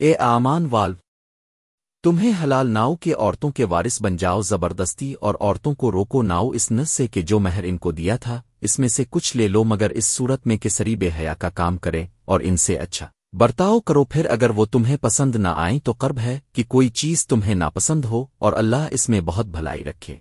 اے آمان والو، تمہیں حلال ناؤ کے عورتوں کے وارث بن جاؤ زبردستی اور عورتوں کو روکو ناؤ اس نس سے کہ جو مہر ان کو دیا تھا، اس میں سے کچھ لے لو مگر اس صورت میں کہ سری بے حیا کا کام کرے اور ان سے اچھا۔ برتاؤ کرو پھر اگر وہ تمہیں پسند نہ آئیں تو قرب ہے کہ کوئی چیز تمہیں ناپسند ہو اور اللہ اس میں بہت بھلائی رکھے۔